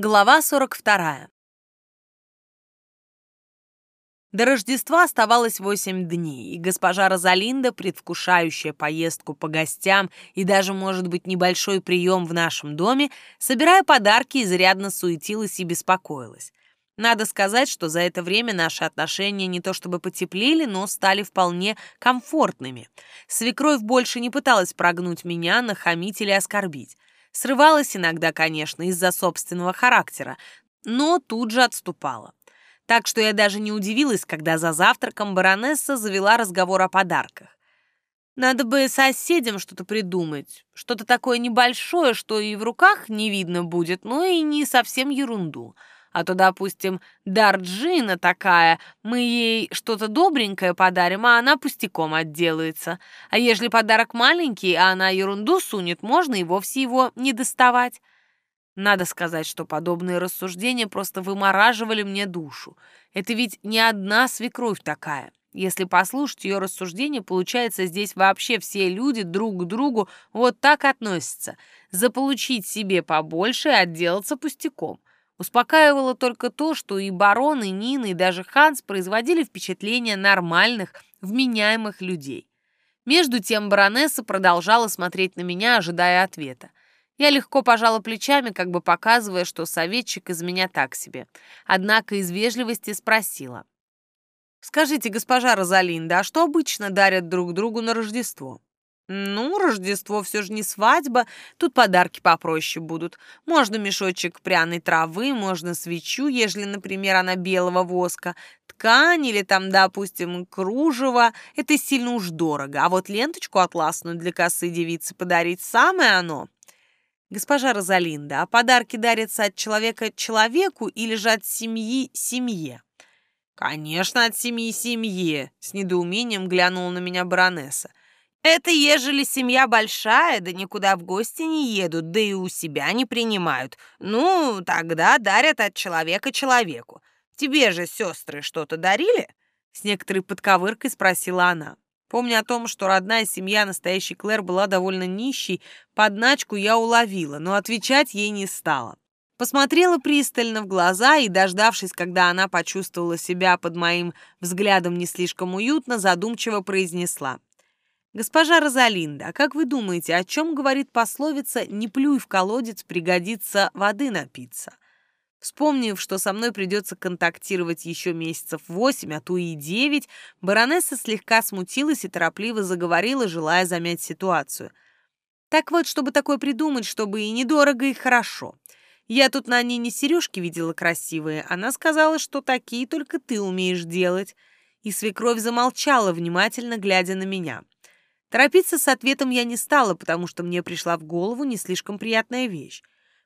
Глава 42. До Рождества оставалось восемь дней, и госпожа Розалинда, предвкушающая поездку по гостям и даже, может быть, небольшой прием в нашем доме, собирая подарки, изрядно суетилась и беспокоилась. Надо сказать, что за это время наши отношения не то чтобы потеплели, но стали вполне комфортными. Свекровь больше не пыталась прогнуть меня, нахамить или оскорбить. Срывалась иногда, конечно, из-за собственного характера, но тут же отступала. Так что я даже не удивилась, когда за завтраком баронесса завела разговор о подарках. Надо бы соседям что-то придумать, что-то такое небольшое, что и в руках не видно будет, но и не совсем ерунду — а то, допустим, Дарджина такая, мы ей что-то добренькое подарим, а она пустяком отделается. А ежели подарок маленький, а она ерунду сунет, можно и вовсе его не доставать. Надо сказать, что подобные рассуждения просто вымораживали мне душу. Это ведь не одна свекровь такая. Если послушать ее рассуждения, получается, здесь вообще все люди друг к другу вот так относятся. Заполучить себе побольше и отделаться пустяком. Успокаивало только то, что и барон, и Нина, и даже Ханс производили впечатление нормальных, вменяемых людей. Между тем баронесса продолжала смотреть на меня, ожидая ответа. Я легко пожала плечами, как бы показывая, что советчик из меня так себе. Однако из вежливости спросила. «Скажите, госпожа Розалинда, а что обычно дарят друг другу на Рождество?» Ну, Рождество все же не свадьба, тут подарки попроще будут. Можно мешочек пряной травы, можно свечу, ежели, например, она белого воска, ткань или там, допустим, кружево. Это сильно уж дорого. А вот ленточку атласную для косы девицы подарить самое оно. Госпожа Розалинда, а подарки дарятся от человека человеку или же от семьи семье? Конечно, от семьи семье, с недоумением глянула на меня баронесса. Это ежели семья большая, да никуда в гости не едут, да и у себя не принимают. Ну, тогда дарят от человека человеку. Тебе же сестры что-то дарили?» С некоторой подковыркой спросила она. Помня о том, что родная семья настоящей Клэр была довольно нищей, подначку я уловила, но отвечать ей не стала. Посмотрела пристально в глаза и, дождавшись, когда она почувствовала себя под моим взглядом не слишком уютно, задумчиво произнесла. «Госпожа Розалинда, а как вы думаете, о чем говорит пословица «не плюй в колодец, пригодится воды напиться»?» Вспомнив, что со мной придется контактировать еще месяцев восемь, а то и девять, баронесса слегка смутилась и торопливо заговорила, желая замять ситуацию. «Так вот, чтобы такое придумать, чтобы и недорого, и хорошо. Я тут на Нине сережки видела красивые. Она сказала, что такие только ты умеешь делать». И свекровь замолчала, внимательно глядя на меня. Торопиться с ответом я не стала, потому что мне пришла в голову не слишком приятная вещь.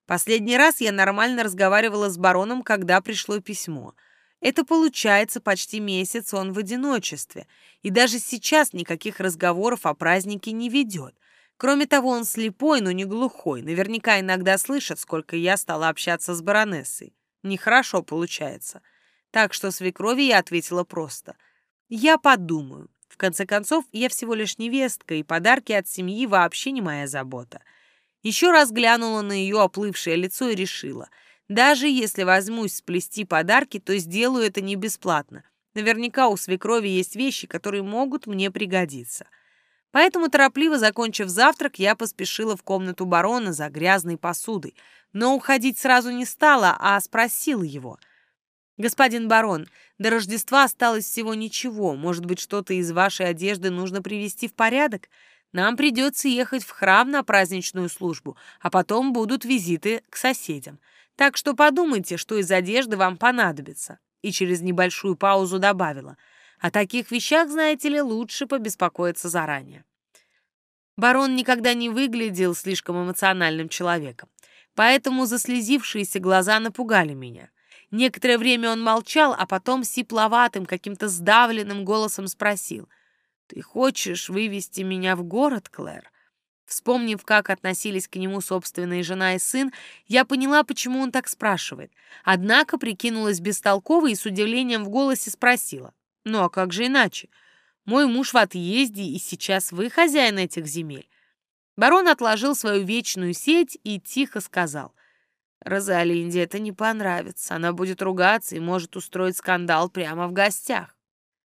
Последний раз я нормально разговаривала с бароном, когда пришло письмо. Это получается почти месяц он в одиночестве, и даже сейчас никаких разговоров о празднике не ведет. Кроме того, он слепой, но не глухой. Наверняка иногда слышит, сколько я стала общаться с баронессой. Нехорошо получается. Так что свекрови я ответила просто. «Я подумаю». В конце концов, я всего лишь невестка, и подарки от семьи вообще не моя забота. Еще раз глянула на ее оплывшее лицо и решила, даже если возьмусь сплести подарки, то сделаю это не бесплатно. Наверняка у свекрови есть вещи, которые могут мне пригодиться. Поэтому, торопливо закончив завтрак, я поспешила в комнату барона за грязной посудой, но уходить сразу не стала, а спросила его — «Господин барон, до Рождества осталось всего ничего. Может быть, что-то из вашей одежды нужно привести в порядок? Нам придется ехать в храм на праздничную службу, а потом будут визиты к соседям. Так что подумайте, что из одежды вам понадобится». И через небольшую паузу добавила. «О таких вещах, знаете ли, лучше побеспокоиться заранее». Барон никогда не выглядел слишком эмоциональным человеком, поэтому заслезившиеся глаза напугали меня — Некоторое время он молчал, а потом сипловатым, каким-то сдавленным голосом спросил. «Ты хочешь вывести меня в город, Клэр?» Вспомнив, как относились к нему собственные жена и сын, я поняла, почему он так спрашивает. Однако прикинулась бестолковой и с удивлением в голосе спросила. «Ну а как же иначе? Мой муж в отъезде, и сейчас вы хозяин этих земель». Барон отложил свою вечную сеть и тихо сказал. Розалинде это не понравится. Она будет ругаться и может устроить скандал прямо в гостях.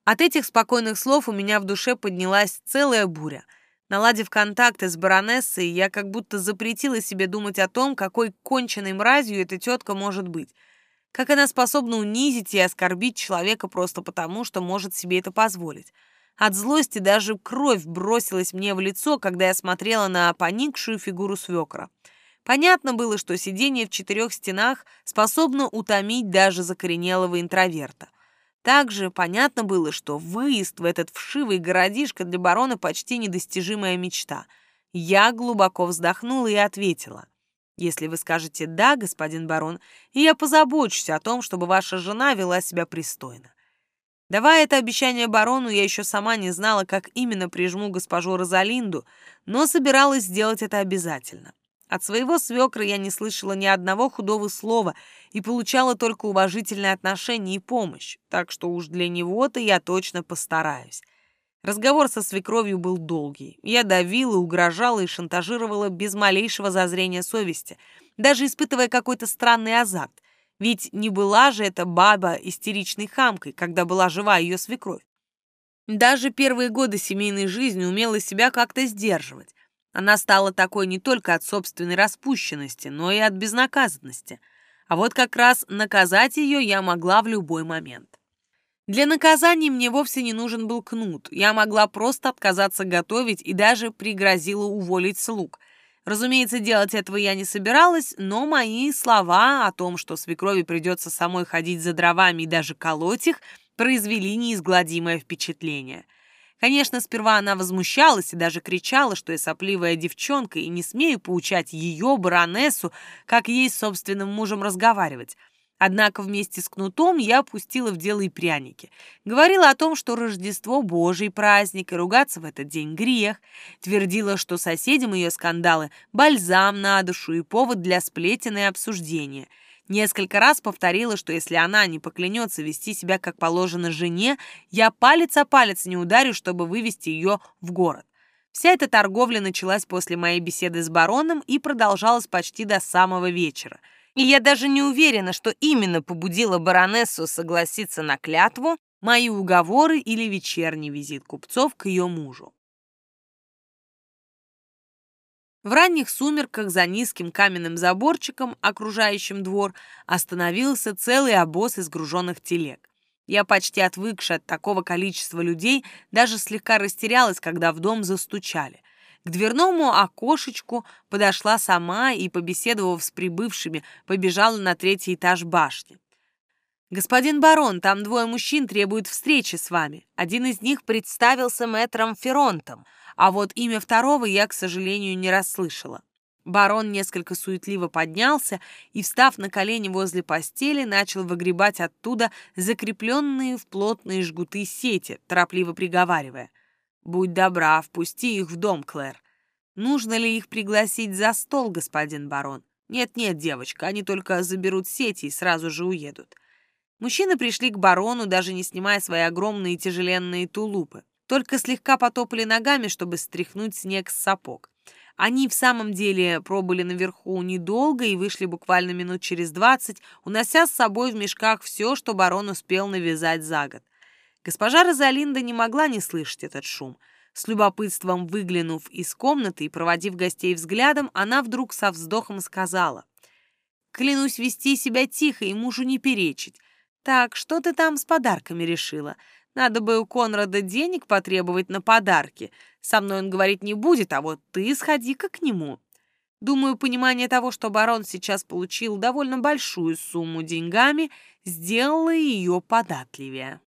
От этих спокойных слов у меня в душе поднялась целая буря. Наладив контакты с баронессой, я как будто запретила себе думать о том, какой конченной мразью эта тетка может быть. Как она способна унизить и оскорбить человека просто потому, что может себе это позволить. От злости даже кровь бросилась мне в лицо, когда я смотрела на поникшую фигуру свекра. Понятно было, что сидение в четырех стенах способно утомить даже закоренелого интроверта. Также понятно было, что выезд в этот вшивый городишко для барона почти недостижимая мечта. Я глубоко вздохнула и ответила. «Если вы скажете «да», господин барон, я позабочусь о том, чтобы ваша жена вела себя пристойно. Давая это обещание барону, я еще сама не знала, как именно прижму госпожу Розалинду, но собиралась сделать это обязательно. От своего свекра я не слышала ни одного худого слова и получала только уважительное отношение и помощь, так что уж для него-то я точно постараюсь. Разговор со свекровью был долгий. Я давила, угрожала и шантажировала без малейшего зазрения совести, даже испытывая какой-то странный азарт. Ведь не была же эта баба истеричной хамкой, когда была жива ее свекровь. Даже первые годы семейной жизни умела себя как-то сдерживать. Она стала такой не только от собственной распущенности, но и от безнаказанности. А вот как раз наказать ее я могла в любой момент. Для наказания мне вовсе не нужен был кнут. Я могла просто отказаться готовить и даже пригрозила уволить слуг. Разумеется, делать этого я не собиралась, но мои слова о том, что свекрови придется самой ходить за дровами и даже колоть их, произвели неизгладимое впечатление. Конечно, сперва она возмущалась и даже кричала, что я сопливая девчонка и не смею поучать ее, баронессу, как ей с собственным мужем разговаривать. Однако вместе с кнутом я опустила в дело и пряники. Говорила о том, что Рождество — Божий праздник, и ругаться в этот день грех. Твердила, что соседям ее скандалы — бальзам на душу и повод для сплетен и обсуждения. Несколько раз повторила, что если она не поклянется вести себя как положено жене, я палец о палец не ударю, чтобы вывести ее в город. Вся эта торговля началась после моей беседы с бароном и продолжалась почти до самого вечера — и я даже не уверена, что именно побудило баронессу согласиться на клятву, мои уговоры или вечерний визит купцов к ее мужу. В ранних сумерках за низким каменным заборчиком, окружающим двор, остановился целый обоз из груженных телег. Я, почти отвыкшая от такого количества людей, даже слегка растерялась, когда в дом застучали. К дверному окошечку подошла сама и, побеседовав с прибывшими, побежала на третий этаж башни. «Господин барон, там двое мужчин требуют встречи с вами. Один из них представился мэтром Феронтом, а вот имя второго я, к сожалению, не расслышала». Барон несколько суетливо поднялся и, встав на колени возле постели, начал выгребать оттуда закрепленные в плотные жгуты сети, торопливо приговаривая. Будь добра, впусти их в дом, Клэр. Нужно ли их пригласить за стол, господин барон? Нет-нет, девочка, они только заберут сети и сразу же уедут. Мужчины пришли к барону, даже не снимая свои огромные тяжеленные тулупы. Только слегка потопали ногами, чтобы стряхнуть снег с сапог. Они в самом деле пробыли наверху недолго и вышли буквально минут через двадцать, унося с собой в мешках все, что барон успел навязать за год. Госпожа Розалинда не могла не слышать этот шум. С любопытством выглянув из комнаты и проводив гостей взглядом, она вдруг со вздохом сказала. «Клянусь вести себя тихо и мужу не перечить. Так, что ты там с подарками решила? Надо бы у Конрада денег потребовать на подарки. Со мной он говорить не будет, а вот ты сходи-ка к нему». Думаю, понимание того, что барон сейчас получил довольно большую сумму деньгами, сделало ее податливее.